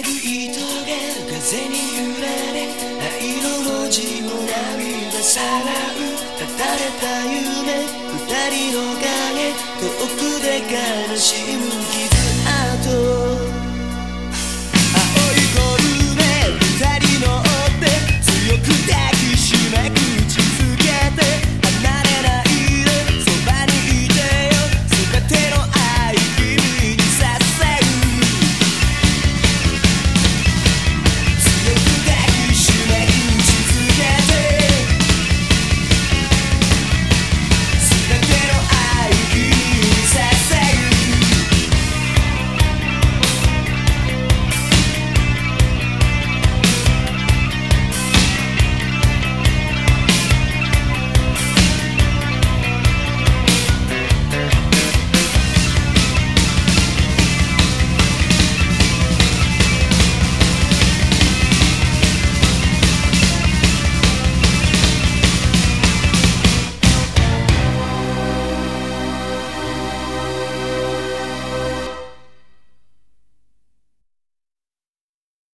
いとが風に揺られ灰色の字を涙さらうたたれた夢二人の影遠くで悲しむ君。